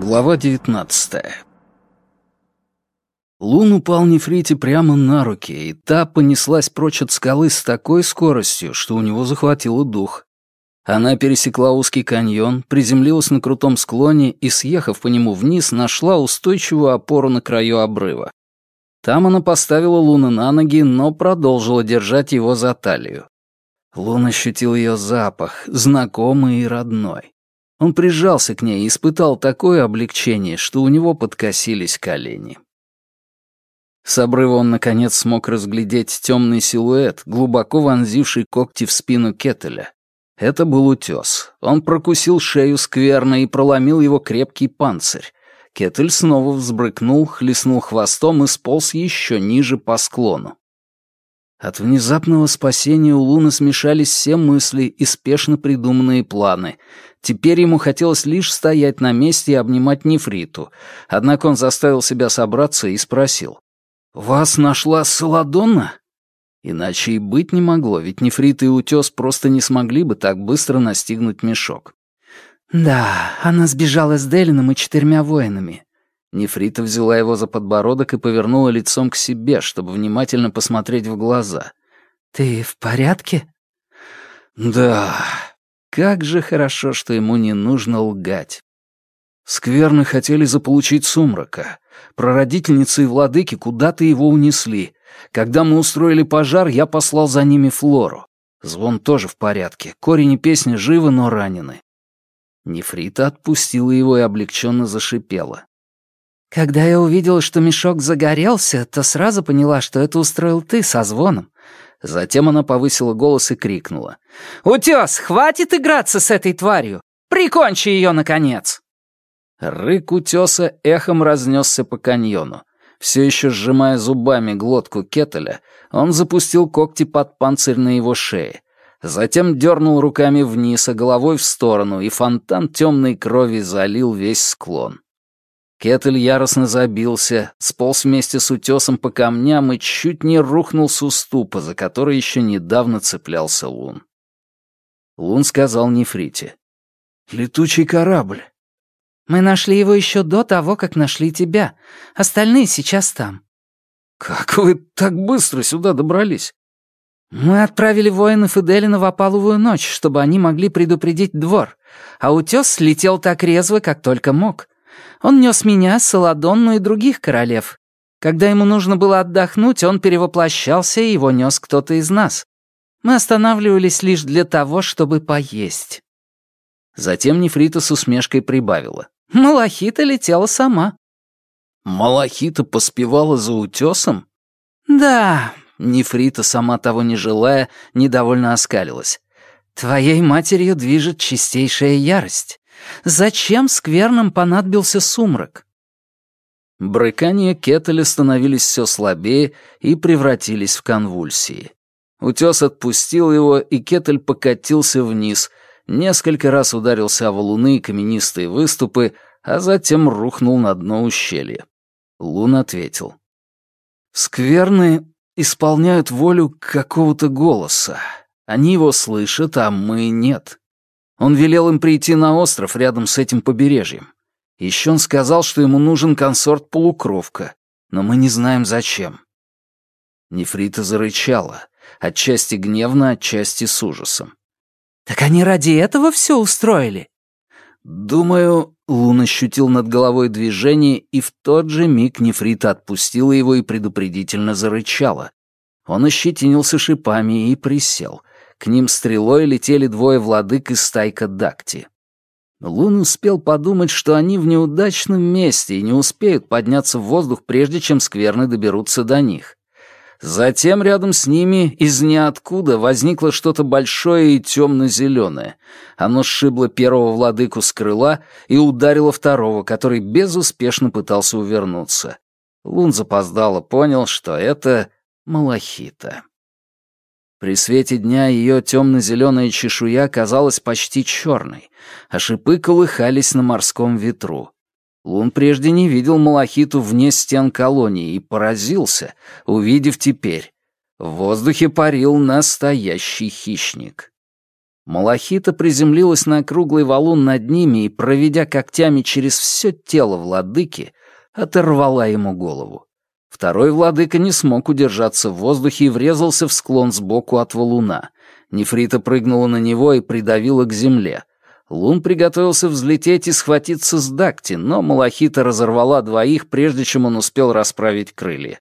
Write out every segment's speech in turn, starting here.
Глава 19 Лун упал Нефрите прямо на руки, и та понеслась прочь от скалы с такой скоростью, что у него захватило дух. Она пересекла узкий каньон, приземлилась на крутом склоне и, съехав по нему вниз, нашла устойчивую опору на краю обрыва. Там она поставила Луна на ноги, но продолжила держать его за талию. Лун ощутил ее запах, знакомый и родной. Он прижался к ней и испытал такое облегчение, что у него подкосились колени. С обрыва он, наконец, смог разглядеть темный силуэт, глубоко вонзивший когти в спину Кетеля. Это был утес. Он прокусил шею скверно и проломил его крепкий панцирь. Кетель снова взбрыкнул, хлестнул хвостом и сполз еще ниже по склону. От внезапного спасения у Луны смешались все мысли и спешно придуманные планы. Теперь ему хотелось лишь стоять на месте и обнимать нефриту. Однако он заставил себя собраться и спросил. «Вас нашла Саладонна?» Иначе и быть не могло, ведь нефрит и утес просто не смогли бы так быстро настигнуть мешок. «Да, она сбежала с Делином и четырьмя воинами. Нефрита взяла его за подбородок и повернула лицом к себе, чтобы внимательно посмотреть в глаза. «Ты в порядке?» «Да. Как же хорошо, что ему не нужно лгать. Скверны хотели заполучить сумрака. Прародительницы и владыки куда-то его унесли. Когда мы устроили пожар, я послал за ними Флору. Звон тоже в порядке. Корень и песни живы, но ранены. Нефрита отпустила его и облегченно зашипела. Когда я увидела, что мешок загорелся, то сразу поняла, что это устроил ты со звоном. Затем она повысила голос и крикнула. «Утес, хватит играться с этой тварью! Прикончи ее, наконец!» Рык утеса эхом разнесся по каньону. Все еще сжимая зубами глотку кетеля, он запустил когти под панцирь на его шее. Затем дернул руками вниз, а головой в сторону, и фонтан темной крови залил весь склон. Кетель яростно забился, сполз вместе с утесом по камням и чуть не рухнул с уступа, за который еще недавно цеплялся Лун. Лун сказал Нефрите. «Летучий корабль». «Мы нашли его еще до того, как нашли тебя. Остальные сейчас там». «Как вы так быстро сюда добрались?» «Мы отправили воинов Иделина в опаловую ночь, чтобы они могли предупредить двор, а утес слетел так резво, как только мог». Он нес меня, Саладонну и других королев. Когда ему нужно было отдохнуть, он перевоплощался, и его нес кто-то из нас. Мы останавливались лишь для того, чтобы поесть». Затем Нефрита с усмешкой прибавила. «Малахита летела сама». «Малахита поспевала за утесом?» «Да», — Нефрита, сама того не желая, недовольно оскалилась. «Твоей матерью движет чистейшая ярость. Зачем скверным понадобился сумрак? Брыкания кетеля становились все слабее и превратились в конвульсии. Утес отпустил его, и кетель покатился вниз, несколько раз ударился о валуны и каменистые выступы, а затем рухнул на дно ущелья. Лун ответил. «Скверны исполняют волю какого-то голоса. Они его слышат, а мы нет. Он велел им прийти на остров рядом с этим побережьем. Еще он сказал, что ему нужен консорт-полукровка, но мы не знаем зачем. Нефрита зарычала, отчасти гневно, отчасти с ужасом. «Так они ради этого все устроили?» «Думаю...» — Лун ощутил над головой движение, и в тот же миг Нефрита отпустила его и предупредительно зарычала. Он ощетинился шипами и присел, к ним стрелой летели двое владык из стайка Дакти. Лун успел подумать, что они в неудачном месте и не успеют подняться в воздух, прежде чем скверны доберутся до них. Затем рядом с ними из ниоткуда возникло что-то большое и темно-зеленое. Оно сшибло первого владыку с крыла и ударило второго, который безуспешно пытался увернуться. Лун запоздало понял, что это малахита. При свете дня ее темно-зеленая чешуя казалась почти черной, а шипы колыхались на морском ветру. Лун прежде не видел малахиту вне стен колонии и поразился, увидев теперь. В воздухе парил настоящий хищник. Малахита приземлилась на круглый валун над ними и, проведя когтями через все тело владыки, оторвала ему голову. Второй владыка не смог удержаться в воздухе и врезался в склон сбоку от валуна. Нефрита прыгнула на него и придавила к земле. Лун приготовился взлететь и схватиться с Дакти, но Малахита разорвала двоих, прежде чем он успел расправить крылья.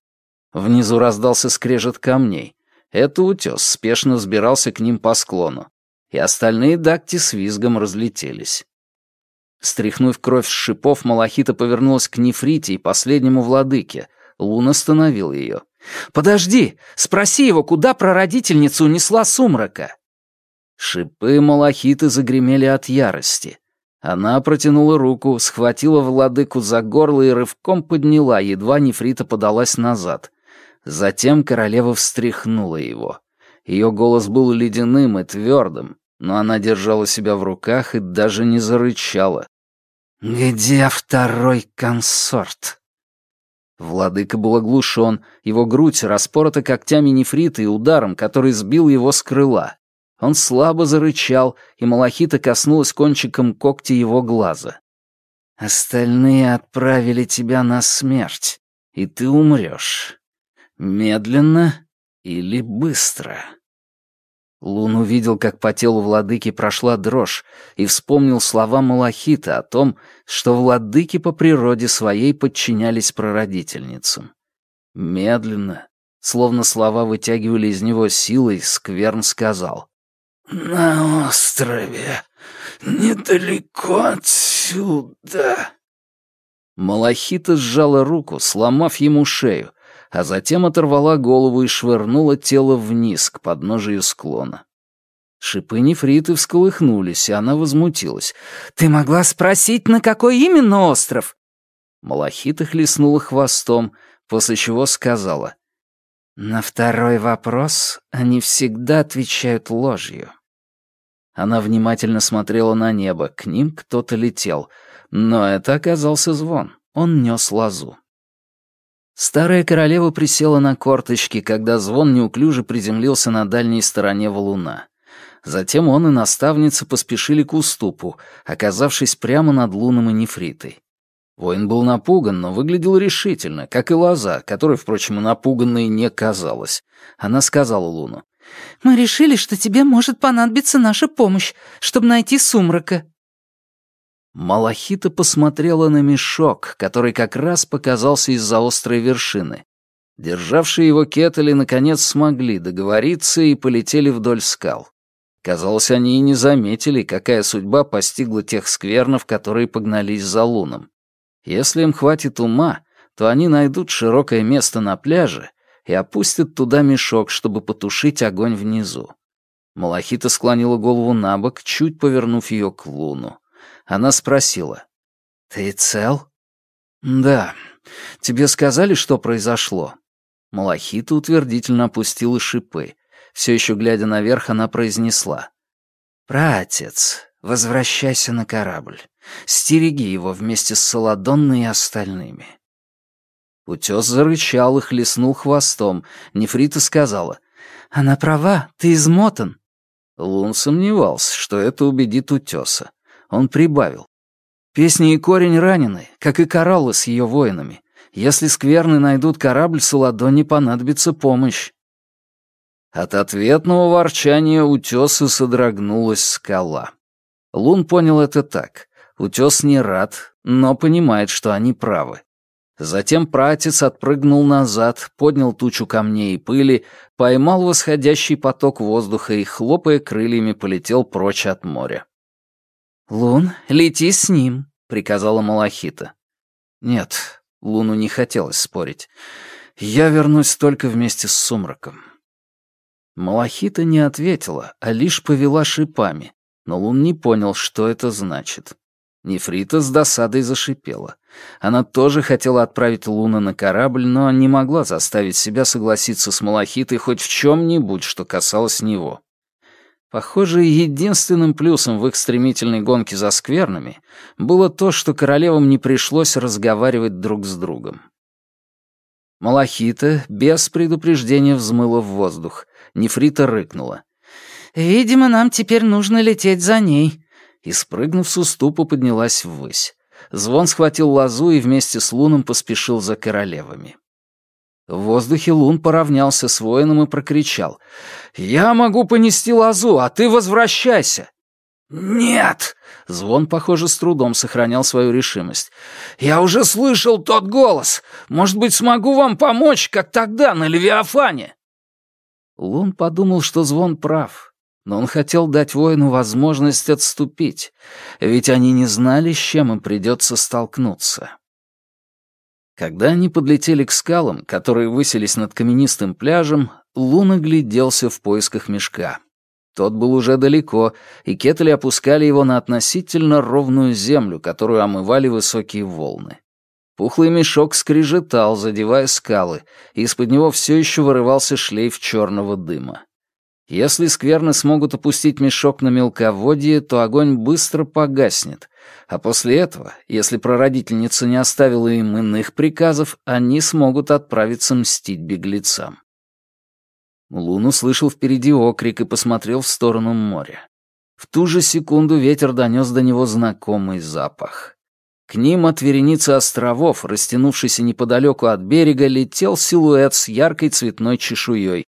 Внизу раздался скрежет камней. Это утес спешно взбирался к ним по склону. И остальные Дакти с визгом разлетелись. Стряхнув кровь с шипов, Малахита повернулась к Нефрите и последнему владыке. Лун остановил ее. «Подожди! Спроси его, куда прародительница унесла сумрака?» Шипы Малахиты загремели от ярости. Она протянула руку, схватила владыку за горло и рывком подняла, едва нефрита подалась назад. Затем королева встряхнула его. Ее голос был ледяным и твердым, но она держала себя в руках и даже не зарычала. «Где второй консорт?» Владыка был оглушен, его грудь распорота когтями нефрита и ударом, который сбил его с крыла. Он слабо зарычал, и Малахита коснулась кончиком когти его глаза. «Остальные отправили тебя на смерть, и ты умрешь. Медленно или быстро?» Лун увидел, как по телу владыки прошла дрожь, и вспомнил слова Малахита о том, что владыки по природе своей подчинялись прародительницам. Медленно, словно слова вытягивали из него силой, Скверн сказал. «На острове, недалеко отсюда». Малахита сжала руку, сломав ему шею, а затем оторвала голову и швырнула тело вниз, к подножию склона. Шипы нефриты всколыхнулись, и она возмутилась. «Ты могла спросить, на какой именно остров?» Малахита хлестнула хвостом, после чего сказала. «На второй вопрос они всегда отвечают ложью». Она внимательно смотрела на небо, к ним кто-то летел. Но это оказался звон, он нес лозу. Старая королева присела на корточки, когда звон неуклюже приземлился на дальней стороне валуна. Затем он и наставница поспешили к уступу, оказавшись прямо над луном и нефритой. Воин был напуган, но выглядел решительно, как и лоза, которой, впрочем, и напуганной не казалась. Она сказала Луну. Мы решили, что тебе может понадобиться наша помощь, чтобы найти сумрака». Малахита посмотрела на мешок, который как раз показался из-за острой вершины. Державшие его кетали наконец смогли договориться и полетели вдоль скал. Казалось, они и не заметили, какая судьба постигла тех сквернов, которые погнались за луном. Если им хватит ума, то они найдут широкое место на пляже и опустит туда мешок, чтобы потушить огонь внизу. Малахита склонила голову на бок, чуть повернув ее к луну. Она спросила. «Ты цел?» «Да. Тебе сказали, что произошло?» Малахита утвердительно опустила шипы. Все еще глядя наверх, она произнесла. «Братец, возвращайся на корабль. Стереги его вместе с Саладонной и остальными. Утес зарычал и хлестнул хвостом. Нефрита сказала. «Она права, ты измотан». Лун сомневался, что это убедит утеса. Он прибавил. «Песни и корень ранены, как и кораллы с ее воинами. Если скверны найдут корабль, Саладоне понадобится помощь». От ответного ворчания утеса содрогнулась скала. Лун понял это так. Утес не рад, но понимает, что они правы. Затем пратец отпрыгнул назад, поднял тучу камней и пыли, поймал восходящий поток воздуха и, хлопая крыльями, полетел прочь от моря. «Лун, лети с ним», — приказала Малахита. «Нет», — Луну не хотелось спорить. «Я вернусь только вместе с сумраком». Малахита не ответила, а лишь повела шипами, но Лун не понял, что это значит. Нефрита с досадой зашипела. Она тоже хотела отправить Луна на корабль, но не могла заставить себя согласиться с Малахитой хоть в чем-нибудь, что касалось него. Похоже, единственным плюсом в их стремительной гонке за скверными было то, что королевам не пришлось разговаривать друг с другом. Малахита без предупреждения взмыла в воздух. Нефрита рыкнула. «Видимо, нам теперь нужно лететь за ней». И, спрыгнув с уступа, поднялась ввысь. Звон схватил лозу и вместе с Луном поспешил за королевами. В воздухе Лун поравнялся с воином и прокричал. «Я могу понести лозу, а ты возвращайся!» «Нет!» — Звон, похоже, с трудом сохранял свою решимость. «Я уже слышал тот голос! Может быть, смогу вам помочь, как тогда на Левиафане?» Лун подумал, что Звон прав, но он хотел дать воину возможность отступить, ведь они не знали, с чем им придется столкнуться. Когда они подлетели к скалам, которые высились над каменистым пляжем, Лун огляделся в поисках мешка. Тот был уже далеко, и кетли опускали его на относительно ровную землю, которую омывали высокие волны. Пухлый мешок скрежетал, задевая скалы, и из-под него все еще вырывался шлейф черного дыма. Если скверны смогут опустить мешок на мелководье, то огонь быстро погаснет, а после этого, если прародительница не оставила им иных приказов, они смогут отправиться мстить беглецам. Лун услышал впереди окрик и посмотрел в сторону моря. В ту же секунду ветер донес до него знакомый запах. К ним от вереницы островов, растянувшейся неподалеку от берега, летел силуэт с яркой цветной чешуей.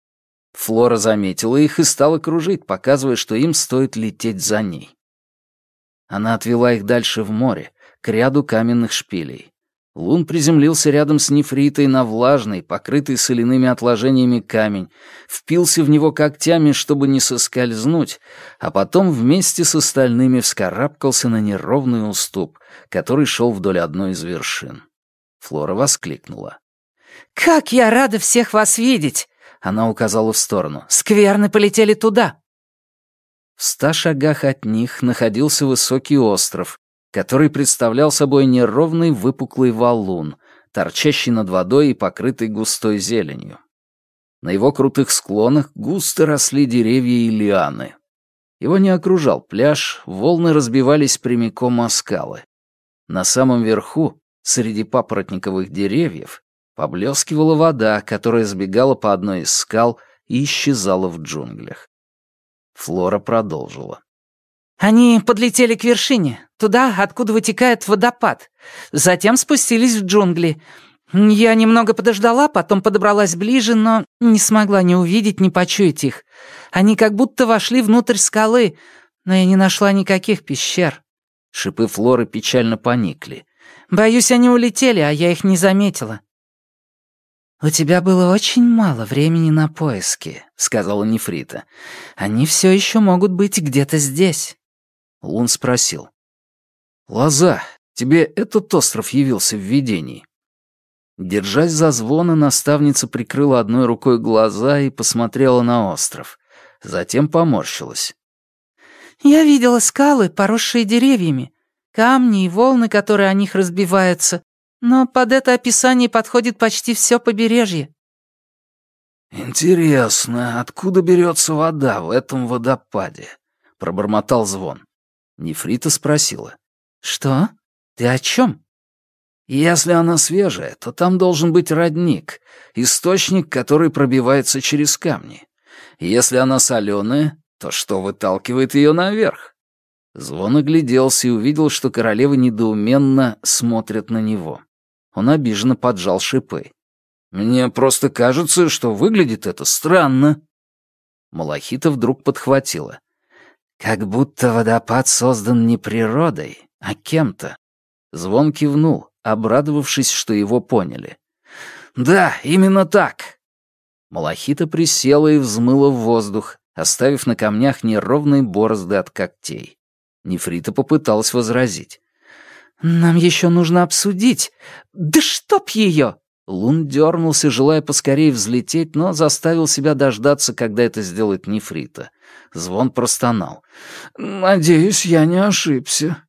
Флора заметила их и стала кружить, показывая, что им стоит лететь за ней. Она отвела их дальше в море, к ряду каменных шпилей. Лун приземлился рядом с нефритой на влажный, покрытый соляными отложениями камень, впился в него когтями, чтобы не соскользнуть, а потом вместе с остальными вскарабкался на неровный уступ, который шел вдоль одной из вершин. Флора воскликнула. «Как я рада всех вас видеть!» Она указала в сторону. «Скверны полетели туда!» В ста шагах от них находился высокий остров, который представлял собой неровный выпуклый валун, торчащий над водой и покрытый густой зеленью. На его крутых склонах густо росли деревья и лианы. Его не окружал пляж, волны разбивались прямиком о скалы. На самом верху, среди папоротниковых деревьев, поблескивала вода, которая сбегала по одной из скал и исчезала в джунглях. Флора продолжила. Они подлетели к вершине, туда, откуда вытекает водопад. Затем спустились в джунгли. Я немного подождала, потом подобралась ближе, но не смогла ни увидеть, ни почуять их. Они как будто вошли внутрь скалы, но я не нашла никаких пещер. Шипы Флоры печально поникли. Боюсь, они улетели, а я их не заметила. «У тебя было очень мало времени на поиски», — сказала Нефрита. «Они все еще могут быть где-то здесь». Лун спросил. «Лоза, тебе этот остров явился в видении?» Держась за звона, наставница прикрыла одной рукой глаза и посмотрела на остров. Затем поморщилась. «Я видела скалы, поросшие деревьями, камни и волны, которые о них разбиваются, но под это описание подходит почти все побережье». «Интересно, откуда берется вода в этом водопаде?» — пробормотал звон. Нефрита спросила. «Что? Ты о чем?» «Если она свежая, то там должен быть родник, источник, который пробивается через камни. Если она соленая, то что выталкивает ее наверх?» Звон огляделся и увидел, что королевы недоуменно смотрят на него. Он обиженно поджал шипы. «Мне просто кажется, что выглядит это странно». Малахита вдруг подхватила. Как будто водопад создан не природой, а кем-то. Звон кивнул, обрадовавшись, что его поняли. «Да, именно так!» Малахита присела и взмыла в воздух, оставив на камнях неровные борозды от когтей. Нефрита попыталась возразить. «Нам еще нужно обсудить. Да чтоб ее!» Лун дернулся, желая поскорее взлететь, но заставил себя дождаться, когда это сделает Нефрита. Звон простонал. «Надеюсь, я не ошибся».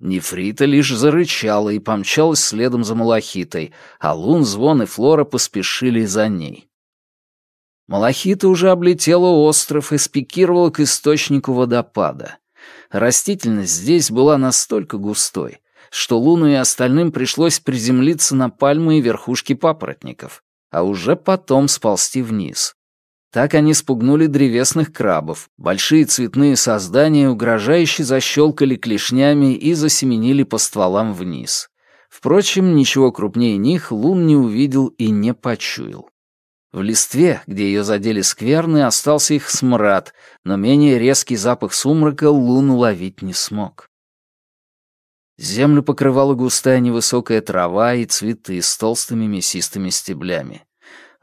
Нефрита лишь зарычала и помчалась следом за Малахитой, а Лун, Звон и Флора поспешили за ней. Малахита уже облетела остров и спикировала к источнику водопада. Растительность здесь была настолько густой, что Луну и остальным пришлось приземлиться на пальмы и верхушки папоротников, а уже потом сползти вниз. Так они спугнули древесных крабов. Большие цветные создания угрожающе защелкали клешнями и засеменили по стволам вниз. Впрочем, ничего крупнее них Лун не увидел и не почуял. В листве, где ее задели скверны, остался их смрад, но менее резкий запах сумрака Лун уловить не смог. Землю покрывала густая невысокая трава и цветы с толстыми мясистыми стеблями.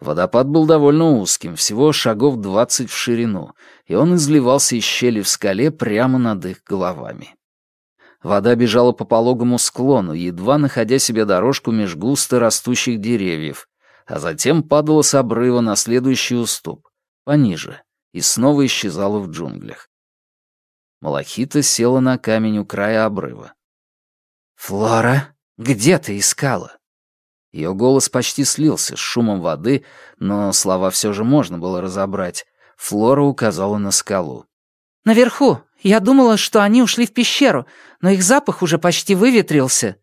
Водопад был довольно узким, всего шагов двадцать в ширину, и он изливался из щели в скале прямо над их головами. Вода бежала по пологому склону, едва находя себе дорожку меж густо растущих деревьев, а затем падала с обрыва на следующий уступ, пониже, и снова исчезала в джунглях. Малахита села на камень у края обрыва. «Флора, где ты искала?» Ее голос почти слился с шумом воды, но слова все же можно было разобрать. Флора указала на скалу. «Наверху. Я думала, что они ушли в пещеру, но их запах уже почти выветрился».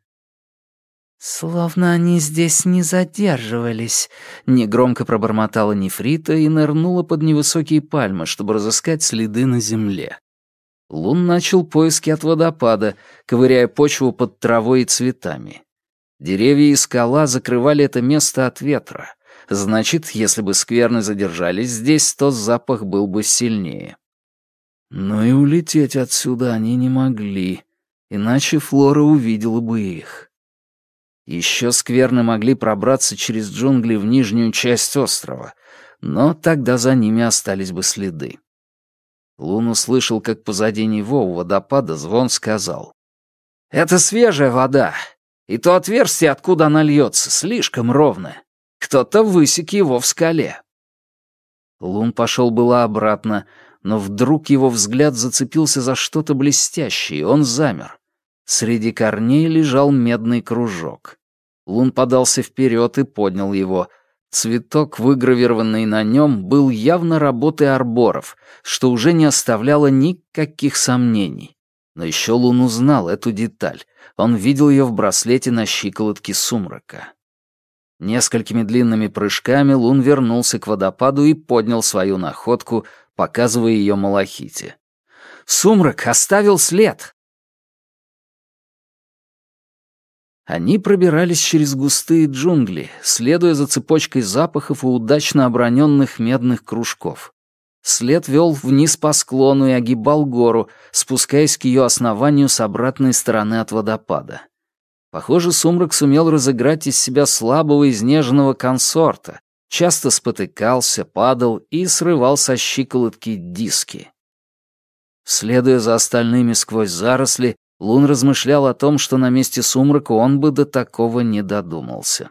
«Словно они здесь не задерживались», — негромко пробормотала нефрита и нырнула под невысокие пальмы, чтобы разыскать следы на земле. Лун начал поиски от водопада, ковыряя почву под травой и цветами. Деревья и скала закрывали это место от ветра. Значит, если бы скверны задержались здесь, то запах был бы сильнее. Но и улететь отсюда они не могли, иначе Флора увидела бы их. Еще скверны могли пробраться через джунгли в нижнюю часть острова, но тогда за ними остались бы следы. Лун услышал, как позади него у водопада звон сказал. «Это свежая вода. И то отверстие, откуда она льется, слишком ровное. Кто-то высек его в скале. Лун пошел было обратно, но вдруг его взгляд зацепился за что-то блестящее, и он замер. Среди корней лежал медный кружок. Лун подался вперед и поднял его. Цветок, выгравированный на нем, был явно работой арборов, что уже не оставляло никаких сомнений. Но еще Лун узнал эту деталь. Он видел ее в браслете на щиколотке сумрака. Несколькими длинными прыжками Лун вернулся к водопаду и поднял свою находку, показывая ее Малахите. «Сумрак оставил след!» Они пробирались через густые джунгли, следуя за цепочкой запахов и удачно оброненных медных кружков. След вел вниз по склону и огибал гору, спускаясь к ее основанию с обратной стороны от водопада. Похоже, сумрак сумел разыграть из себя слабого изнеженного консорта, часто спотыкался, падал и срывал со щиколотки диски. Следуя за остальными сквозь заросли, Лун размышлял о том, что на месте сумрака он бы до такого не додумался.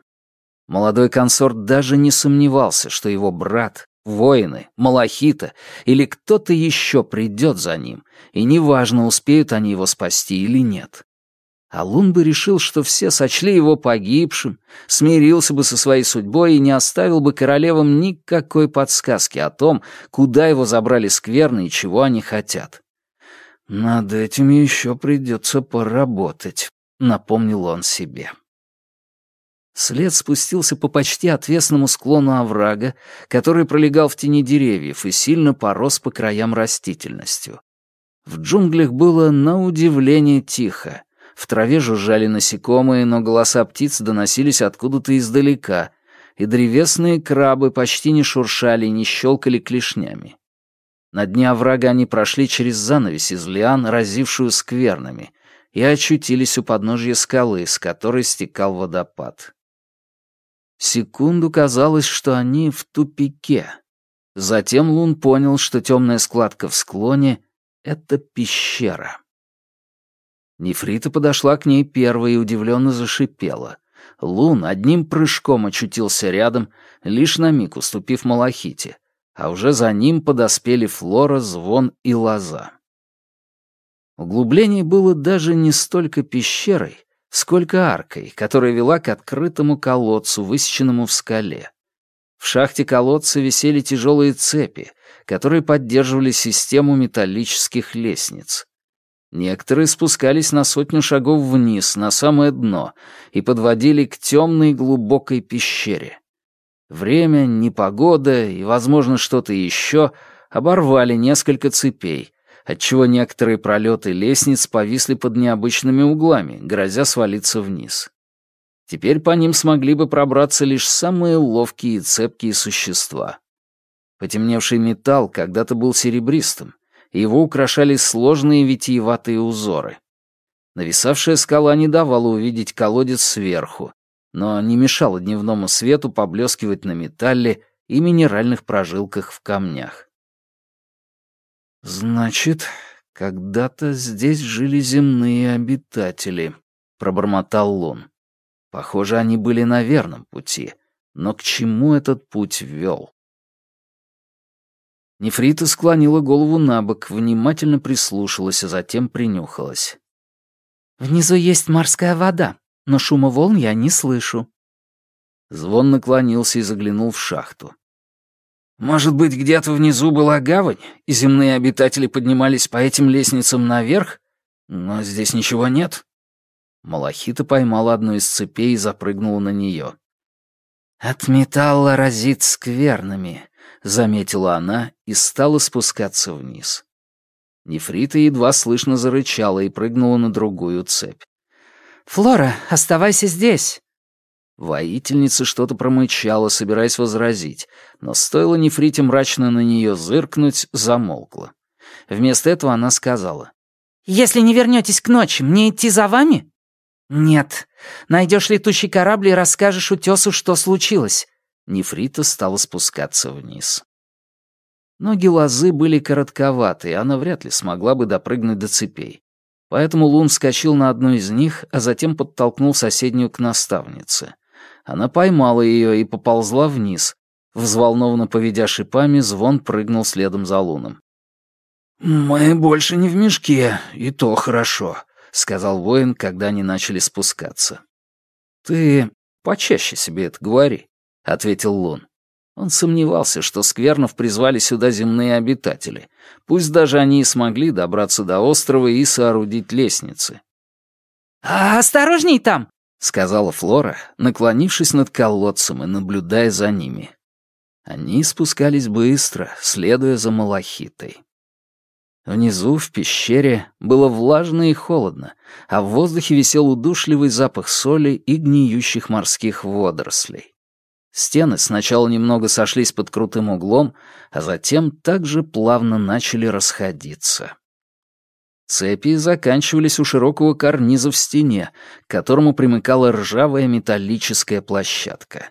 Молодой консорт даже не сомневался, что его брат, воины, малахита или кто-то еще придет за ним, и неважно, успеют они его спасти или нет. А Лун бы решил, что все сочли его погибшим, смирился бы со своей судьбой и не оставил бы королевам никакой подсказки о том, куда его забрали скверны и чего они хотят. «Над этим еще придется поработать», — напомнил он себе. След спустился по почти отвесному склону оврага, который пролегал в тени деревьев и сильно порос по краям растительностью. В джунглях было на удивление тихо. В траве жужжали насекомые, но голоса птиц доносились откуда-то издалека, и древесные крабы почти не шуршали и не щелкали клешнями. На дне оврага они прошли через занавес из лиан, разившую сквернами, и очутились у подножья скалы, с которой стекал водопад. Секунду казалось, что они в тупике. Затем Лун понял, что темная складка в склоне — это пещера. Нефрита подошла к ней первой и удивленно зашипела. Лун одним прыжком очутился рядом, лишь на миг уступив Малахите, а уже за ним подоспели Флора, Звон и Лоза. Углубление было даже не столько пещерой, сколько аркой, которая вела к открытому колодцу, высеченному в скале. В шахте колодца висели тяжелые цепи, которые поддерживали систему металлических лестниц. Некоторые спускались на сотню шагов вниз, на самое дно, и подводили к темной глубокой пещере. Время, непогода и, возможно, что-то еще оборвали несколько цепей, отчего некоторые пролеты лестниц повисли под необычными углами, грозя свалиться вниз. Теперь по ним смогли бы пробраться лишь самые ловкие и цепкие существа. Потемневший металл когда-то был серебристым, и его украшали сложные витиеватые узоры. Нависавшая скала не давала увидеть колодец сверху, но не мешала дневному свету поблескивать на металле и минеральных прожилках в камнях. «Значит, когда-то здесь жили земные обитатели», — пробормотал Лун. Похоже, они были на верном пути, но к чему этот путь вел? Нефрита склонила голову на бок, внимательно прислушалась, а затем принюхалась. «Внизу есть морская вода, но шума волн я не слышу». Звон наклонился и заглянул в шахту. «Может быть, где-то внизу была гавань, и земные обитатели поднимались по этим лестницам наверх? Но здесь ничего нет». Малахита поймала одну из цепей и запрыгнула на нее. «От металла разит скверными», — заметила она и стала спускаться вниз. Нефрита едва слышно зарычала и прыгнула на другую цепь. «Флора, оставайся здесь!» Воительница что-то промычала, собираясь возразить, но стоило Нефрите мрачно на нее зыркнуть, замолкла. Вместо этого она сказала. «Если не вернетесь к ночи, мне идти за вами?» «Нет. Найдешь летущий корабль и расскажешь утесу, что случилось». Нефрита стала спускаться вниз. Ноги лозы были коротковаты, и она вряд ли смогла бы допрыгнуть до цепей. Поэтому Лун вскочил на одну из них, а затем подтолкнул соседнюю к наставнице. Она поймала ее и поползла вниз. Взволнованно поведя шипами, звон прыгнул следом за Луном. «Мы больше не в мешке, и то хорошо», — сказал воин, когда они начали спускаться. «Ты почаще себе это говори», — ответил Лун. Он сомневался, что сквернов призвали сюда земные обитатели, пусть даже они и смогли добраться до острова и соорудить лестницы. «А «Осторожней там!» — сказала Флора, наклонившись над колодцем и наблюдая за ними. Они спускались быстро, следуя за малахитой. Внизу, в пещере, было влажно и холодно, а в воздухе висел удушливый запах соли и гниющих морских водорослей. Стены сначала немного сошлись под крутым углом, а затем также плавно начали расходиться. Цепи заканчивались у широкого карниза в стене, к которому примыкала ржавая металлическая площадка.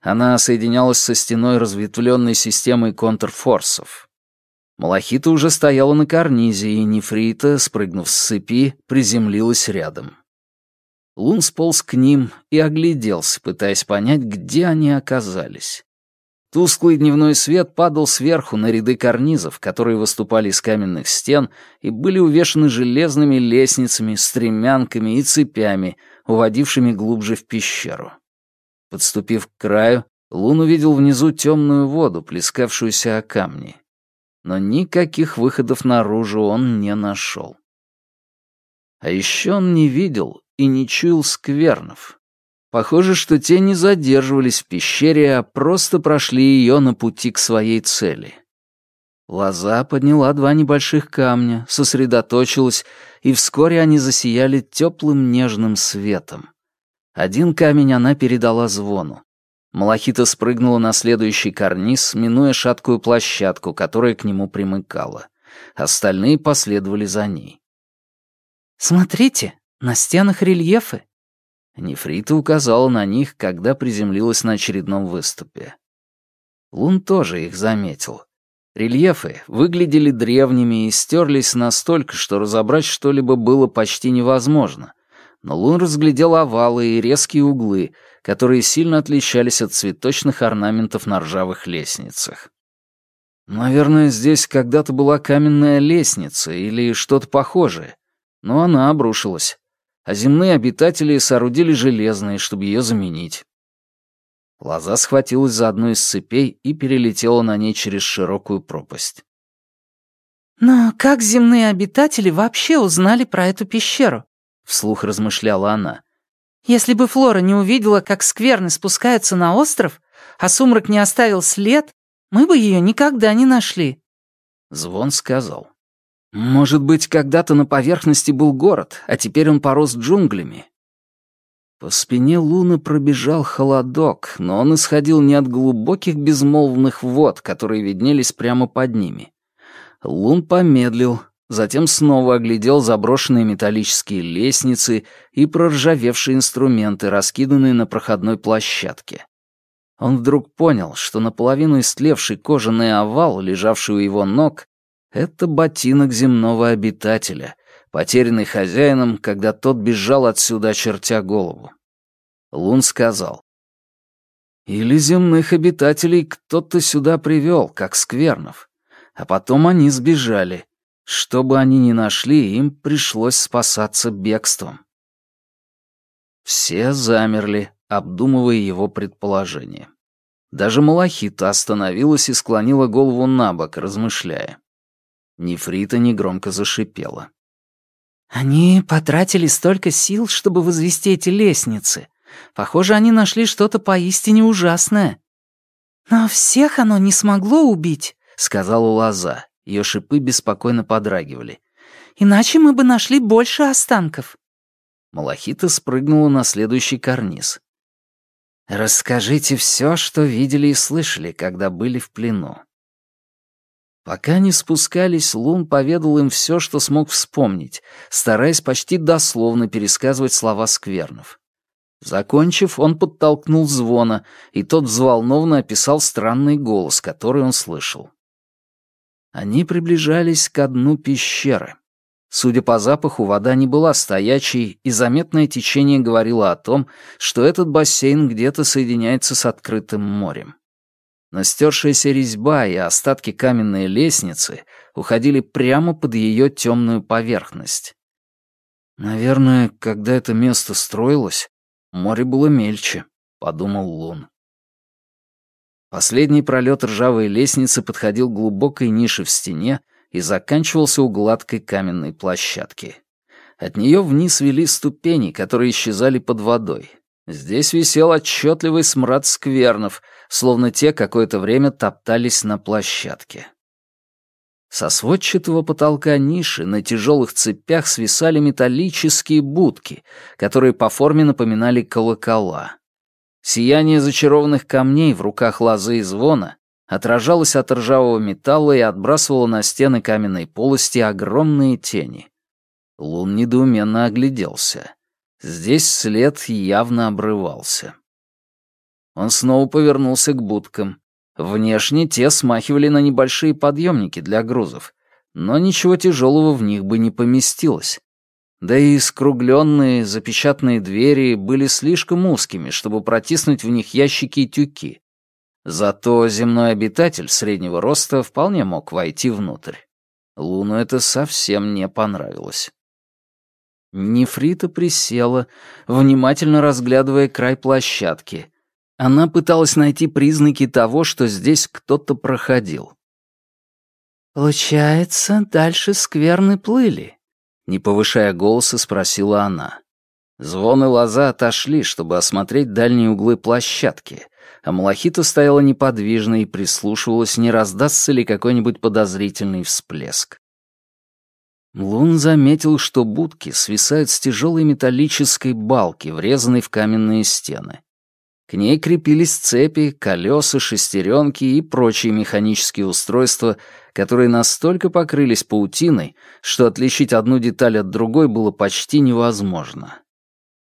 Она соединялась со стеной разветвленной системой контрфорсов. Малахита уже стояла на карнизе, и нефрита, спрыгнув с цепи, приземлилась рядом. Лун сполз к ним и огляделся, пытаясь понять, где они оказались. Тусклый дневной свет падал сверху на ряды карнизов, которые выступали из каменных стен и были увешаны железными лестницами, стремянками и цепями, уводившими глубже в пещеру. Подступив к краю, Лун увидел внизу темную воду, плескавшуюся о камни но никаких выходов наружу он не нашел. А еще он не видел и не сквернов. Похоже, что те не задерживались в пещере, а просто прошли ее на пути к своей цели. Лоза подняла два небольших камня, сосредоточилась, и вскоре они засияли теплым нежным светом. Один камень она передала звону. Малахита спрыгнула на следующий карниз, минуя шаткую площадку, которая к нему примыкала. Остальные последовали за ней. «Смотрите, на стенах рельефы». Нефрита указала на них, когда приземлилась на очередном выступе. Лун тоже их заметил. Рельефы выглядели древними и стерлись настолько, что разобрать что-либо было почти невозможно. Но Лун разглядел овалы и резкие углы, которые сильно отличались от цветочных орнаментов на ржавых лестницах. Наверное, здесь когда-то была каменная лестница или что-то похожее, но она обрушилась, а земные обитатели соорудили железные, чтобы ее заменить. Лоза схватилась за одну из цепей и перелетела на ней через широкую пропасть. «Но как земные обитатели вообще узнали про эту пещеру?» — вслух размышляла она. Если бы Флора не увидела, как скверны спускаются на остров, а сумрак не оставил след, мы бы ее никогда не нашли». Звон сказал. «Может быть, когда-то на поверхности был город, а теперь он порос джунглями». По спине Луны пробежал холодок, но он исходил не от глубоких безмолвных вод, которые виднелись прямо под ними. Лун помедлил, затем снова оглядел заброшенные металлические лестницы и проржавевшие инструменты, раскиданные на проходной площадке. Он вдруг понял, что наполовину истлевший кожаный овал, лежавший у его ног, — это ботинок земного обитателя, потерянный хозяином, когда тот бежал отсюда, чертя голову. Лун сказал. «Или земных обитателей кто-то сюда привел, как сквернов, а потом они сбежали. Что бы они ни нашли, им пришлось спасаться бегством». Все замерли, обдумывая его предположение. Даже Малахита остановилась и склонила голову на бок, размышляя. Нефрита негромко зашипела. «Они потратили столько сил, чтобы возвести эти лестницы. Похоже, они нашли что-то поистине ужасное». «Но всех оно не смогло убить», — сказала Лоза. Ее шипы беспокойно подрагивали. «Иначе мы бы нашли больше останков». Малахита спрыгнула на следующий карниз. Расскажите все, что видели и слышали, когда были в плену. Пока они спускались, Лун поведал им все, что смог вспомнить, стараясь почти дословно пересказывать слова сквернов. Закончив, он подтолкнул звона, и тот взволнованно описал странный голос, который он слышал. Они приближались к дну пещеры. Судя по запаху, вода не была стоячей, и заметное течение говорило о том, что этот бассейн где-то соединяется с открытым морем. Но стершаяся резьба и остатки каменной лестницы уходили прямо под ее темную поверхность. «Наверное, когда это место строилось, море было мельче», — подумал Лун. Последний пролет ржавой лестницы подходил к глубокой нише в стене, и заканчивался у гладкой каменной площадки. От нее вниз вели ступени, которые исчезали под водой. Здесь висел отчетливый смрад сквернов, словно те какое-то время топтались на площадке. Со сводчатого потолка ниши на тяжелых цепях свисали металлические будки, которые по форме напоминали колокола. Сияние зачарованных камней в руках лозы и звона отражалась от ржавого металла и отбрасывала на стены каменной полости огромные тени. Лун недоуменно огляделся. Здесь след явно обрывался. Он снова повернулся к будкам. Внешне те смахивали на небольшие подъемники для грузов, но ничего тяжелого в них бы не поместилось. Да и скругленные запечатанные двери были слишком узкими, чтобы протиснуть в них ящики и тюки. Зато земной обитатель среднего роста вполне мог войти внутрь. Луну это совсем не понравилось. Нефрита присела, внимательно разглядывая край площадки. Она пыталась найти признаки того, что здесь кто-то проходил. «Получается, дальше скверны плыли?» Не повышая голоса, спросила она. Звон и лоза отошли, чтобы осмотреть дальние углы площадки, а Малахита стояла неподвижно и прислушивалась, не раздастся ли какой-нибудь подозрительный всплеск. Лун заметил, что будки свисают с тяжелой металлической балки, врезанной в каменные стены. К ней крепились цепи, колеса, шестеренки и прочие механические устройства, которые настолько покрылись паутиной, что отличить одну деталь от другой было почти невозможно.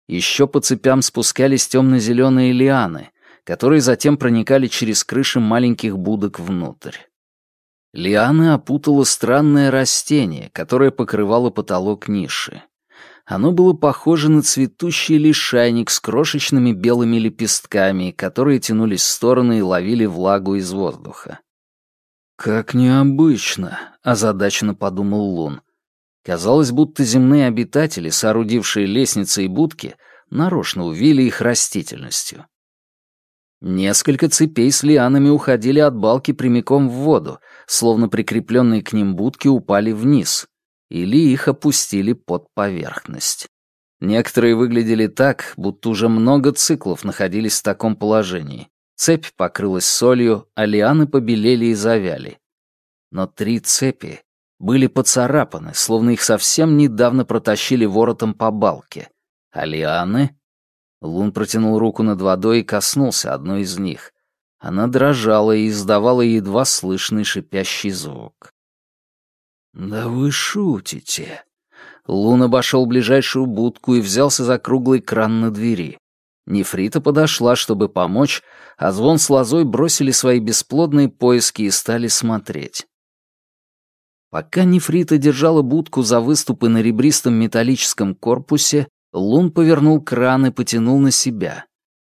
Еще по цепям спускались темно-зеленые лианы, которые затем проникали через крыши маленьких будок внутрь. Лианы опутало странное растение, которое покрывало потолок ниши. Оно было похоже на цветущий лишайник с крошечными белыми лепестками, которые тянулись в стороны и ловили влагу из воздуха. «Как необычно», — озадаченно подумал Лун. Казалось, будто земные обитатели, соорудившие лестницы и будки, нарочно увили их растительностью. Несколько цепей с лианами уходили от балки прямиком в воду, словно прикрепленные к ним будки упали вниз, или их опустили под поверхность. Некоторые выглядели так, будто уже много циклов находились в таком положении. Цепь покрылась солью, а лианы побелели и завяли. Но три цепи были поцарапаны, словно их совсем недавно протащили воротом по балке. А лианы... Лун протянул руку над водой и коснулся одной из них. Она дрожала и издавала едва слышный шипящий звук. «Да вы шутите!» Лун обошел ближайшую будку и взялся за круглый кран на двери. Нефрита подошла, чтобы помочь, а звон с лозой бросили свои бесплодные поиски и стали смотреть. Пока Нефрита держала будку за выступы на ребристом металлическом корпусе, Лун повернул кран и потянул на себя.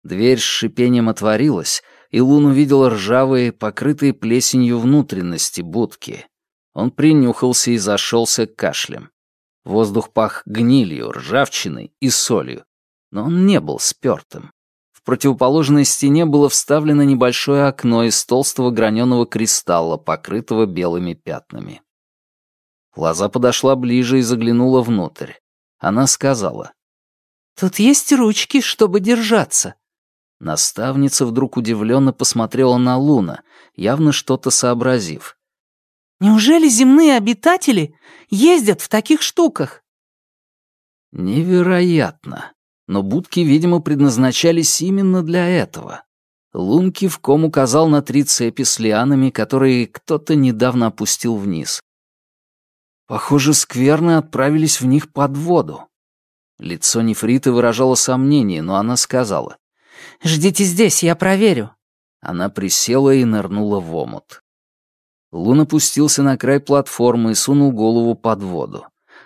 Дверь с шипением отворилась, и Лун увидел ржавые, покрытые плесенью внутренности будки. Он принюхался и зашелся кашлем. Воздух пах гнилью, ржавчиной и солью, но он не был спёртым. В противоположной стене было вставлено небольшое окно из толстого граненого кристалла, покрытого белыми пятнами. Лоза подошла ближе и заглянула внутрь. Она сказала. «Тут есть ручки, чтобы держаться». Наставница вдруг удивленно посмотрела на Луна, явно что-то сообразив. Неужели земные обитатели ездят в таких штуках? Невероятно. Но будки, видимо, предназначались именно для этого. Лун кивком указал на три цепи с лианами, которые кто-то недавно опустил вниз. Похоже, скверны отправились в них под воду. Лицо нефриты выражало сомнение, но она сказала. «Ждите здесь, я проверю». Она присела и нырнула в омут. Лун опустился на край платформы и сунул голову под воду.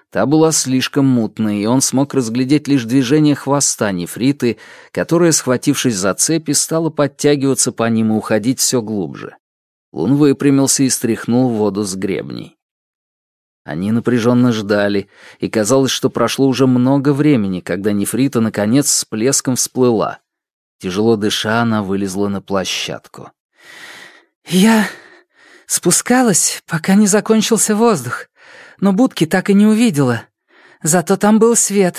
Та была слишком мутной, и он смог разглядеть лишь движение хвоста нефриты, которая, схватившись за цепи, стала подтягиваться по ним и уходить все глубже. Лун выпрямился и стряхнул воду с гребней. Они напряженно ждали, и казалось, что прошло уже много времени, когда нефрита наконец с плеском всплыла. Тяжело дыша, она вылезла на площадку. «Я Спускалась, пока не закончился воздух, но будки так и не увидела. Зато там был свет,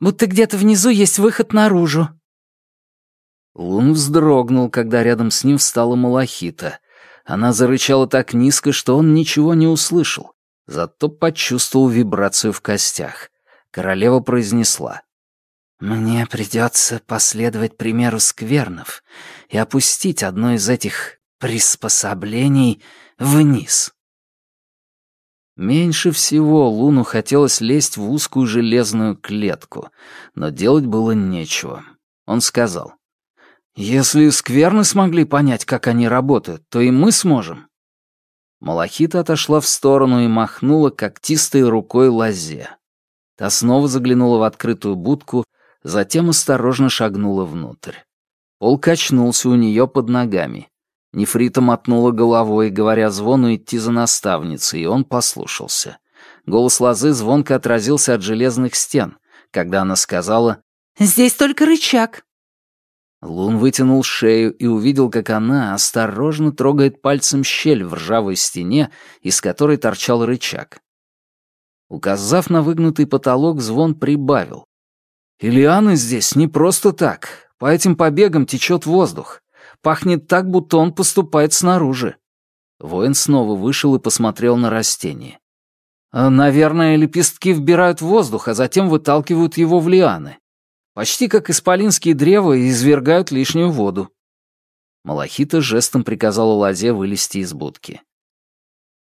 будто где-то внизу есть выход наружу. Лун вздрогнул, когда рядом с ним встала Малахита. Она зарычала так низко, что он ничего не услышал, зато почувствовал вибрацию в костях. Королева произнесла. «Мне придется последовать примеру сквернов и опустить одно из этих приспособлений вниз. Меньше всего Луну хотелось лезть в узкую железную клетку, но делать было нечего. Он сказал, «Если скверны смогли понять, как они работают, то и мы сможем». Малахита отошла в сторону и махнула когтистой рукой лозе. Та снова заглянула в открытую будку, затем осторожно шагнула внутрь. Пол качнулся у нее под ногами. Нефрита мотнула головой, говоря звону идти за наставницей, и он послушался. Голос лозы звонко отразился от железных стен, когда она сказала «Здесь только рычаг». Лун вытянул шею и увидел, как она осторожно трогает пальцем щель в ржавой стене, из которой торчал рычаг. Указав на выгнутый потолок, звон прибавил. «Илианы здесь не просто так. По этим побегам течет воздух. Пахнет так, будто он поступает снаружи». Воин снова вышел и посмотрел на растение. «А, «Наверное, лепестки вбирают воздух, а затем выталкивают его в лианы. Почти как исполинские древа извергают лишнюю воду». Малахита жестом приказала Лазе вылезти из будки.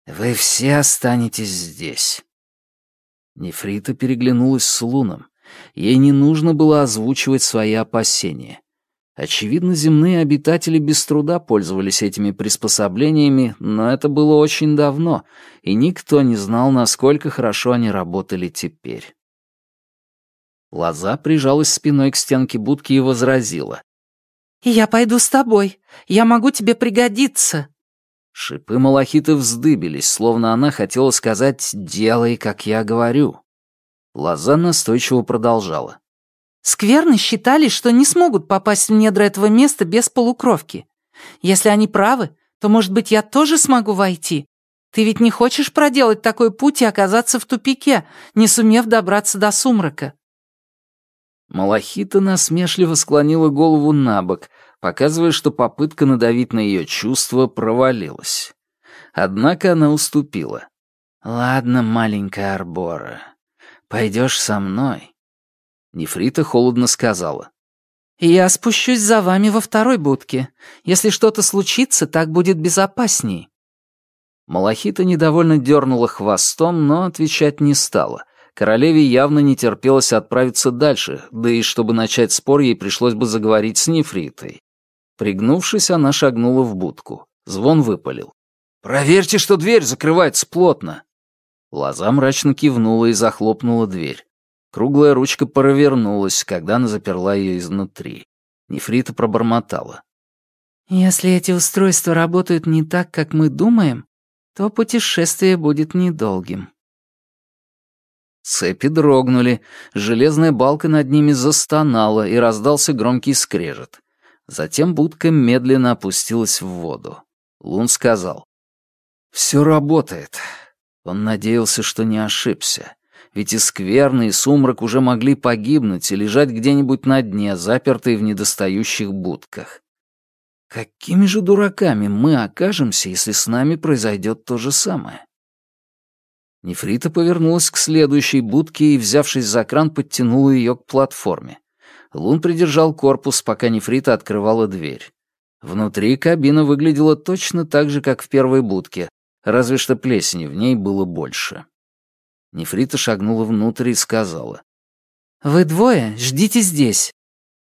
«Вы все останетесь здесь». Нефрита переглянулась с Луном. Ей не нужно было озвучивать свои опасения. Очевидно, земные обитатели без труда пользовались этими приспособлениями, но это было очень давно, и никто не знал, насколько хорошо они работали теперь. Лоза прижалась спиной к стенке будки и возразила. «Я пойду с тобой. Я могу тебе пригодиться». Шипы малахиты вздыбились, словно она хотела сказать «делай, как я говорю». Лоза настойчиво продолжала. Скверны считали, что не смогут попасть в недра этого места без полукровки. Если они правы, то, может быть, я тоже смогу войти? Ты ведь не хочешь проделать такой путь и оказаться в тупике, не сумев добраться до сумрака?» Малахита насмешливо склонила голову на бок, показывая, что попытка надавить на ее чувства провалилась. Однако она уступила. «Ладно, маленькая Арбора, пойдешь со мной?» Нефрита холодно сказала. «Я спущусь за вами во второй будке. Если что-то случится, так будет безопасней». Малахита недовольно дернула хвостом, но отвечать не стала. Королеве явно не терпелось отправиться дальше, да и чтобы начать спор, ей пришлось бы заговорить с Нефритой. Пригнувшись, она шагнула в будку. Звон выпалил. «Проверьте, что дверь закрывается плотно!» Лоза мрачно кивнула и захлопнула дверь. Круглая ручка провернулась, когда она заперла ее изнутри. Нефрита пробормотала. «Если эти устройства работают не так, как мы думаем, то путешествие будет недолгим». Цепи дрогнули, железная балка над ними застонала, и раздался громкий скрежет. Затем будка медленно опустилась в воду. Лун сказал. «Все работает». Он надеялся, что не ошибся. Ведь и скверны, и сумрак уже могли погибнуть и лежать где-нибудь на дне, запертые в недостающих будках. Какими же дураками мы окажемся, если с нами произойдет то же самое? Нефрита повернулась к следующей будке и, взявшись за кран, подтянула ее к платформе. Лун придержал корпус, пока Нефрита открывала дверь. Внутри кабина выглядела точно так же, как в первой будке, разве что плесени в ней было больше. Нефрита шагнула внутрь и сказала. «Вы двое, ждите здесь».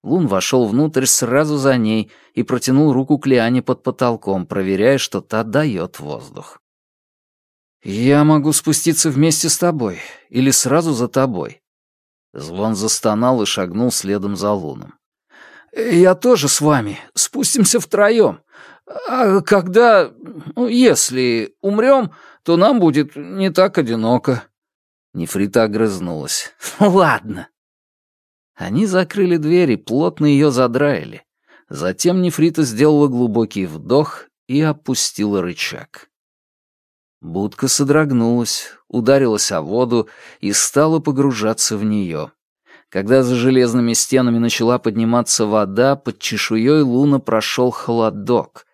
Лун вошел внутрь сразу за ней и протянул руку к Лиане под потолком, проверяя, что та дает воздух. «Я могу спуститься вместе с тобой или сразу за тобой». Звон застонал и шагнул следом за Луном. «Я тоже с вами. Спустимся втроем. А когда, ну, если умрем, то нам будет не так одиноко». Нефрита огрызнулась. «Ладно». Они закрыли дверь и плотно ее задраили. Затем Нефрита сделала глубокий вдох и опустила рычаг. Будка содрогнулась, ударилась о воду и стала погружаться в нее. Когда за железными стенами начала подниматься вода, под чешуей луна прошел холодок.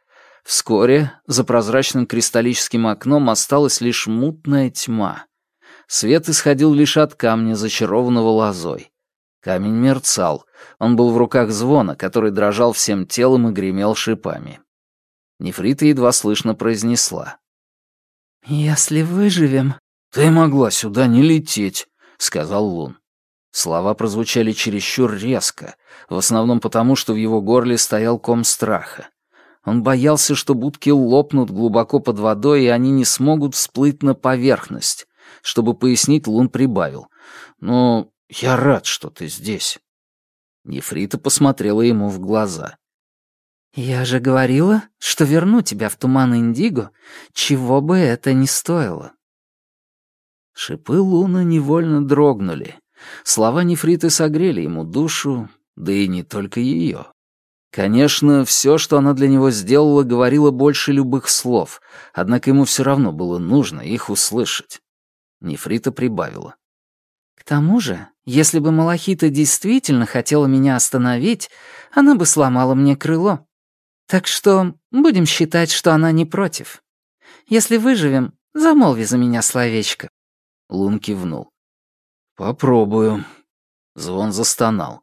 Вскоре за прозрачным кристаллическим окном осталась лишь мутная тьма. Свет исходил лишь от камня, зачарованного лозой. Камень мерцал. Он был в руках звона, который дрожал всем телом и гремел шипами. Нефрита едва слышно произнесла. «Если выживем...» «Ты могла сюда не лететь», — сказал Лун. Слова прозвучали чересчур резко, в основном потому, что в его горле стоял ком страха. Он боялся, что будки лопнут глубоко под водой, и они не смогут всплыть на поверхность. Чтобы пояснить, Лун прибавил. «Но я рад, что ты здесь». Нефрита посмотрела ему в глаза. «Я же говорила, что верну тебя в туман Индиго, чего бы это ни стоило». Шипы Луна невольно дрогнули. Слова Нефриты согрели ему душу, да и не только ее. Конечно, все, что она для него сделала, говорило больше любых слов, однако ему все равно было нужно их услышать. Нефрита прибавила. «К тому же, если бы Малахита действительно хотела меня остановить, она бы сломала мне крыло. Так что будем считать, что она не против. Если выживем, замолви за меня словечко». Лун кивнул. «Попробую». Звон застонал.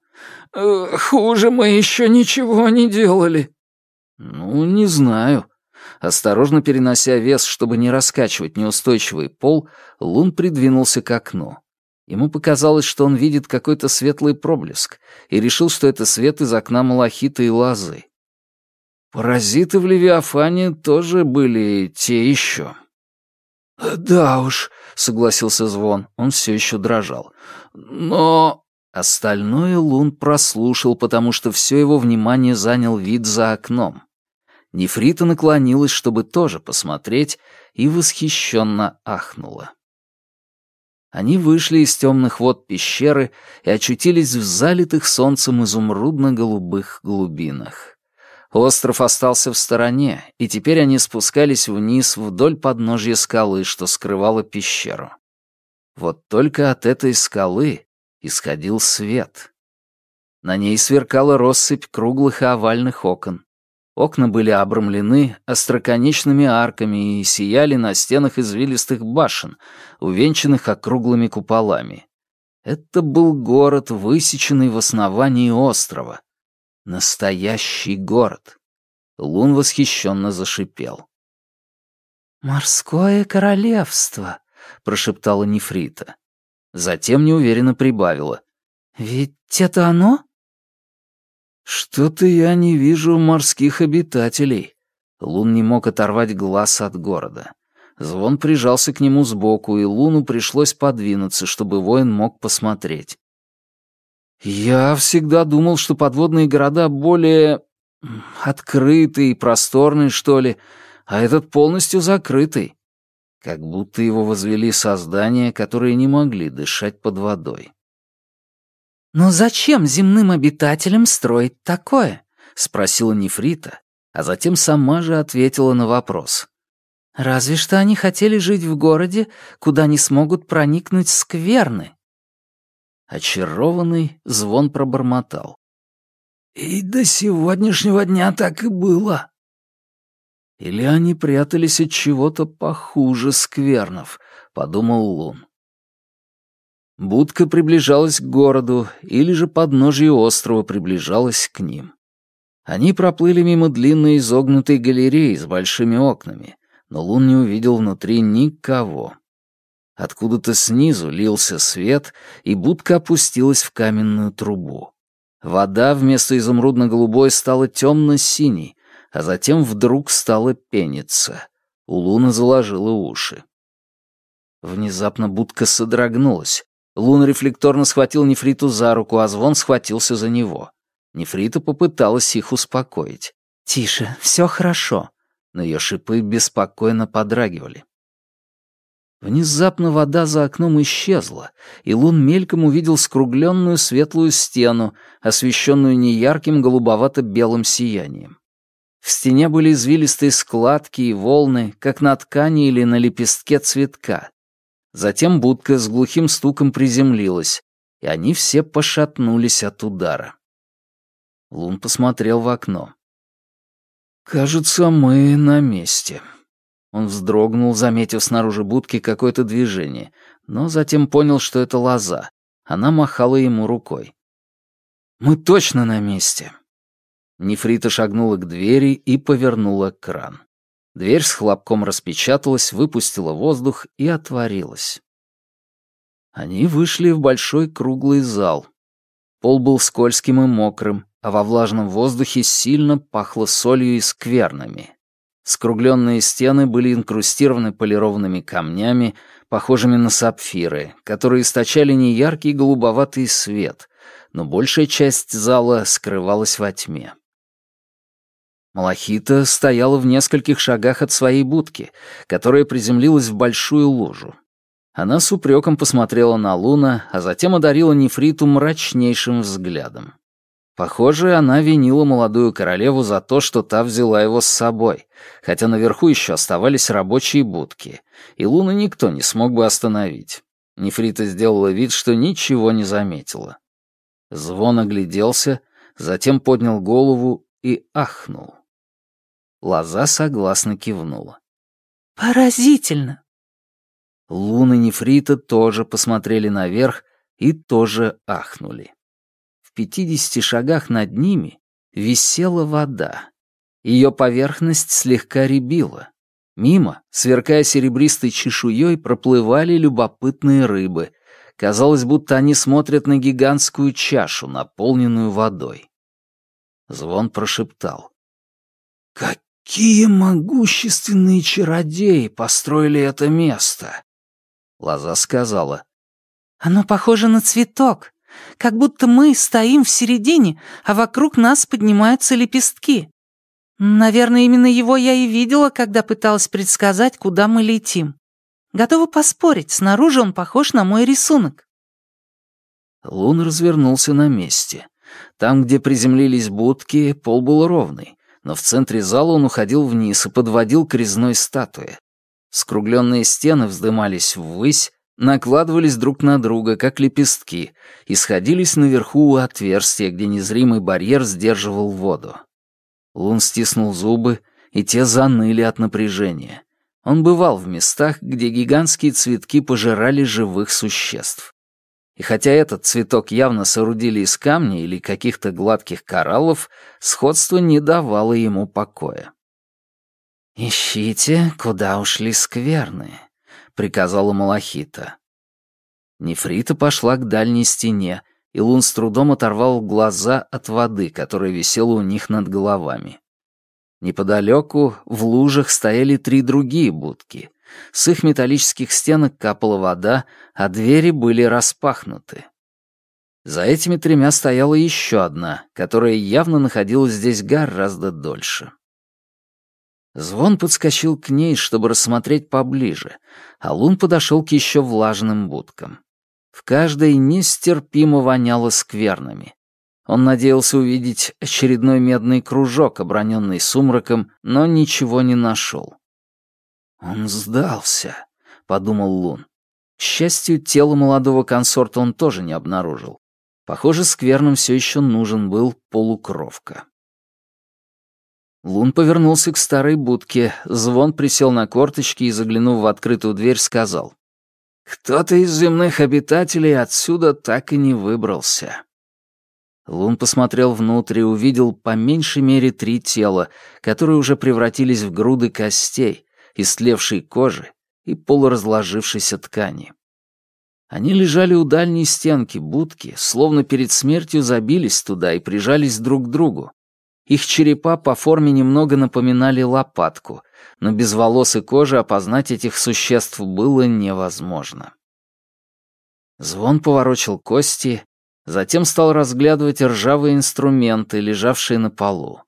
«Э, «Хуже мы еще ничего не делали». «Ну, не знаю». Осторожно перенося вес, чтобы не раскачивать неустойчивый пол, Лун придвинулся к окну. Ему показалось, что он видит какой-то светлый проблеск, и решил, что это свет из окна малахита и лозы. Паразиты в Левиафане тоже были те еще. «Да уж», — согласился Звон, он все еще дрожал. «Но...» Остальное Лун прослушал, потому что все его внимание занял вид за окном. Нефрита наклонилась, чтобы тоже посмотреть, и восхищенно ахнула. Они вышли из темных вод пещеры и очутились в залитых солнцем изумрудно-голубых глубинах. Остров остался в стороне, и теперь они спускались вниз вдоль подножья скалы, что скрывало пещеру. Вот только от этой скалы исходил свет. На ней сверкала россыпь круглых и овальных окон. Окна были обрамлены остроконечными арками и сияли на стенах извилистых башен, увенчанных округлыми куполами. Это был город, высеченный в основании острова. Настоящий город. Лун восхищенно зашипел. «Морское королевство», — прошептала Нефрита. Затем неуверенно прибавила. «Ведь это оно?» «Что-то я не вижу морских обитателей». Лун не мог оторвать глаз от города. Звон прижался к нему сбоку, и Луну пришлось подвинуться, чтобы воин мог посмотреть. «Я всегда думал, что подводные города более... открытые, просторные, что ли, а этот полностью закрытый. Как будто его возвели создания, которые не могли дышать под водой». «Но зачем земным обитателям строить такое?» — спросила Нефрита, а затем сама же ответила на вопрос. «Разве что они хотели жить в городе, куда не смогут проникнуть скверны». Очарованный звон пробормотал. «И до сегодняшнего дня так и было». «Или они прятались от чего-то похуже сквернов», — подумал Лун. Будка приближалась к городу, или же подножье острова приближалось к ним. Они проплыли мимо длинной изогнутой галереи с большими окнами, но Лун не увидел внутри никого. Откуда-то снизу лился свет, и будка опустилась в каменную трубу. Вода вместо изумрудно-голубой стала темно-синей, а затем вдруг стала пениться. У Луна заложило уши. Внезапно будка содрогнулась. Лун рефлекторно схватил Нефриту за руку, а Звон схватился за него. Нефрита попыталась их успокоить. «Тише, все хорошо», но ее шипы беспокойно подрагивали. Внезапно вода за окном исчезла, и Лун мельком увидел скругленную светлую стену, освещенную неярким голубовато-белым сиянием. В стене были извилистые складки и волны, как на ткани или на лепестке цветка. Затем будка с глухим стуком приземлилась, и они все пошатнулись от удара. Лун посмотрел в окно. «Кажется, мы на месте». Он вздрогнул, заметив снаружи будки какое-то движение, но затем понял, что это лоза. Она махала ему рукой. «Мы точно на месте». Нефрита шагнула к двери и повернула кран. Дверь с хлопком распечаталась, выпустила воздух и отворилась. Они вышли в большой круглый зал. Пол был скользким и мокрым, а во влажном воздухе сильно пахло солью и сквернами. Скругленные стены были инкрустированы полированными камнями, похожими на сапфиры, которые источали неяркий голубоватый свет, но большая часть зала скрывалась во тьме. Малахита стояла в нескольких шагах от своей будки, которая приземлилась в большую лужу. Она с упреком посмотрела на Луна, а затем одарила Нефриту мрачнейшим взглядом. Похоже, она винила молодую королеву за то, что та взяла его с собой, хотя наверху еще оставались рабочие будки, и Луна никто не смог бы остановить. Нефрита сделала вид, что ничего не заметила. Звон огляделся, затем поднял голову и ахнул. Лоза согласно кивнула. «Поразительно!» Луна и Нефрита тоже посмотрели наверх и тоже ахнули. В пятидесяти шагах над ними висела вода. Ее поверхность слегка рябила. Мимо, сверкая серебристой чешуей, проплывали любопытные рыбы. Казалось, будто они смотрят на гигантскую чашу, наполненную водой. Звон прошептал. «Как Какие могущественные чародеи построили это место!» Лоза сказала. «Оно похоже на цветок, как будто мы стоим в середине, а вокруг нас поднимаются лепестки. Наверное, именно его я и видела, когда пыталась предсказать, куда мы летим. Готова поспорить, снаружи он похож на мой рисунок». Лун развернулся на месте. Там, где приземлились будки, пол был ровный, но в центре зала он уходил вниз и подводил к резной статуе. Скругленные стены вздымались ввысь, накладывались друг на друга, как лепестки, и сходились наверху у отверстия, где незримый барьер сдерживал воду. Лун стиснул зубы, и те заныли от напряжения. Он бывал в местах, где гигантские цветки пожирали живых существ. И хотя этот цветок явно соорудили из камня или каких-то гладких кораллов, сходство не давало ему покоя. «Ищите, куда ушли скверны», — приказала Малахита. Нефрита пошла к дальней стене, и Лун с трудом оторвал глаза от воды, которая висела у них над головами. Неподалеку в лужах стояли три другие будки. С их металлических стенок капала вода, а двери были распахнуты. За этими тремя стояла еще одна, которая явно находилась здесь гораздо дольше. Звон подскочил к ней, чтобы рассмотреть поближе, а Лун подошел к еще влажным будкам. В каждой нестерпимо воняло скверными. Он надеялся увидеть очередной медный кружок, оброненный сумраком, но ничего не нашел. «Он сдался», — подумал Лун. К счастью, тело молодого консорта он тоже не обнаружил. Похоже, скверным все еще нужен был полукровка. Лун повернулся к старой будке, звон присел на корточки и, заглянув в открытую дверь, сказал. «Кто-то из земных обитателей отсюда так и не выбрался». Лун посмотрел внутрь и увидел по меньшей мере три тела, которые уже превратились в груды костей, истлевшей кожи и полуразложившейся ткани. Они лежали у дальней стенки будки, словно перед смертью забились туда и прижались друг к другу, их черепа по форме немного напоминали лопатку, но без волос и кожи опознать этих существ было невозможно. Звон поворочил кости, затем стал разглядывать ржавые инструменты, лежавшие на полу.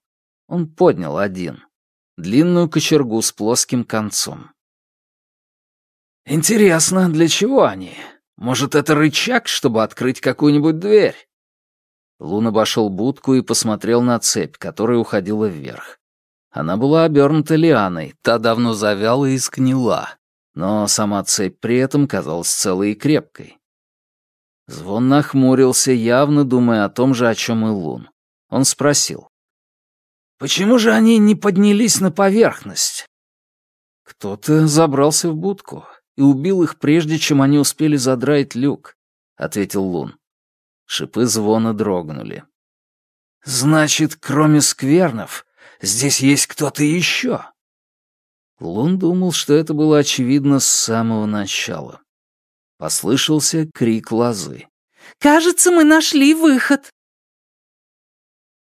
Он поднял один — длинную кочергу с плоским концом. «Интересно, для чего они? Может, это рычаг, чтобы открыть какую-нибудь дверь?» Лун обошел будку и посмотрел на цепь, которая уходила вверх. Она была обернута лианой, та давно завяла и скнила, но сама цепь при этом казалась целой и крепкой. Звон нахмурился, явно думая о том же, о чем и Лун. Он спросил. «Почему же они не поднялись на поверхность?» «Кто-то забрался в будку и убил их, прежде чем они успели задраить люк», — ответил Лун. Шипы звона дрогнули. «Значит, кроме сквернов, здесь есть кто-то еще?» Лун думал, что это было очевидно с самого начала. Послышался крик лозы. «Кажется, мы нашли выход!»